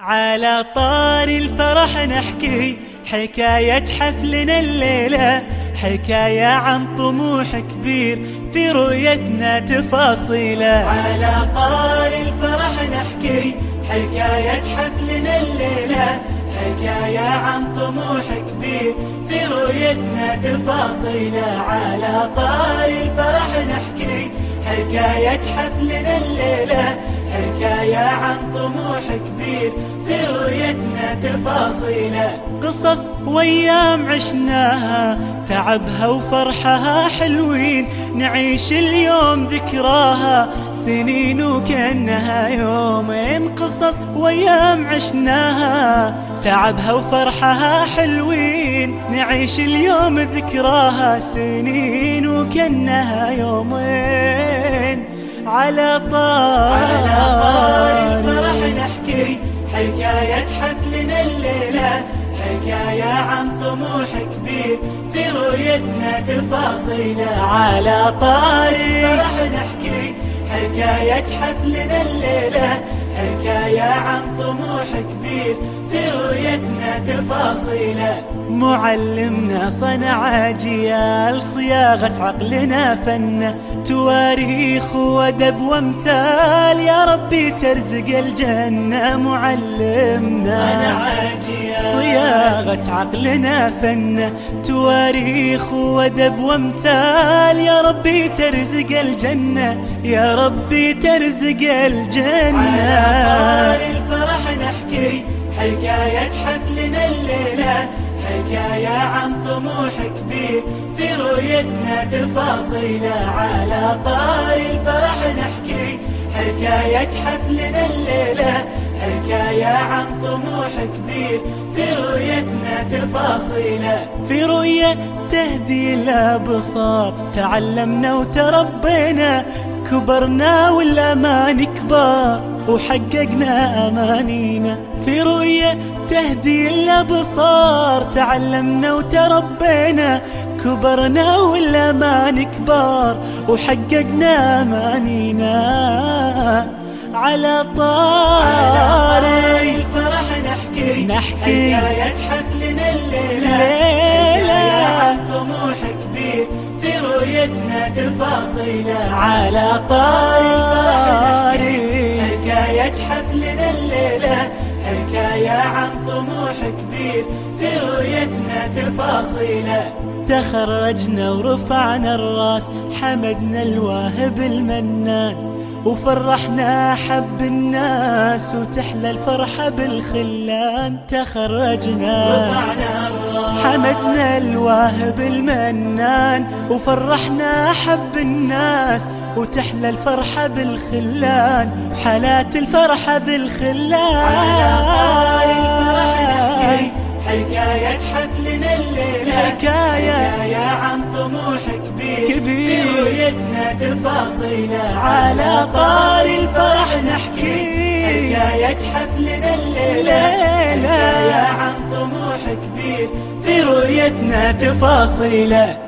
على طار الفرح نحكي حكاية حفلنا الليلة حكاية عن طموح كبير في رؤيتنا تفاصيله. على طار الفرح نحكي حكاية حفلنا الليلة حكاية عن طموح كبير في رؤيتنا تفاصيله. على طار الفرح نحكي حكاية حفلنا الليلة كبير في رؤيتنا تفاصيله. قصص وأيام عشناها تعبها وفرحها حلوين. نعيش اليوم ذكراها سنين وكأنها يومين. قصص وأيام عشناها تعبها وفرحها حلوين. نعيش اليوم ذكراها سنين وكأنها يومين. على طار على طار حكاية حفلنا الليلة حكاية عن طموح كبير في رؤيتنا تفاصيله على طار الفرح نحكي حكاية حفلنا الليلة حكاية عن طموح كبير في رؤيتنا تفاصيله معلمنا صنع أجيال صياغة عقلنا فن. تواريخ وأدب وامثال يا ربي ترزق الجنة. معلمنا صنع أجيال صياغة عقلنا فن. تواريخ وأدب وامثال يا ربي ترزق الجنة. يا ربي ترزق الجنة. على الفرح نحكي حكاية حكاية عن طموح كبير في رؤيتنا تفاصيله على طار الفرح نحكي. حكاية حفلنا الليلة حكاية عن طموح كبير في رؤيتنا تفاصيله في رؤية تهدي الأبصار تعلمنا وتربينا كبرنا والأمان كبار. وحققنا أمانينا في رؤية تهدي الأبصار تعلمنا وتربينا كبرنا والأمان كبار وحققنا أمانينا على طاري. الفرح نحكي نحكي. حكاية حفلنا الليلة. ليلة عن طموح كبير في رؤيتنا تفاصيلة. على طاري. الليلة حكاية عن طموح كبير في رؤيتنا تفاصيله. تخرجنا ورفعنا الراس حمدنا الواهب المنان. وفرحنا حب الناس وتحلى الفرحة بالخلان تخرجنا. حمدنا الواهب المنان وفرحنا حب الناس وتحلى الفرحة بالخلان حالات الفرحة بالخلان. رؤيتنا تفاصيله على طار الفرح نحكي. حكاية حفلنا الليلة حكاية عن طموح كبير في رؤيتنا تفاصيله.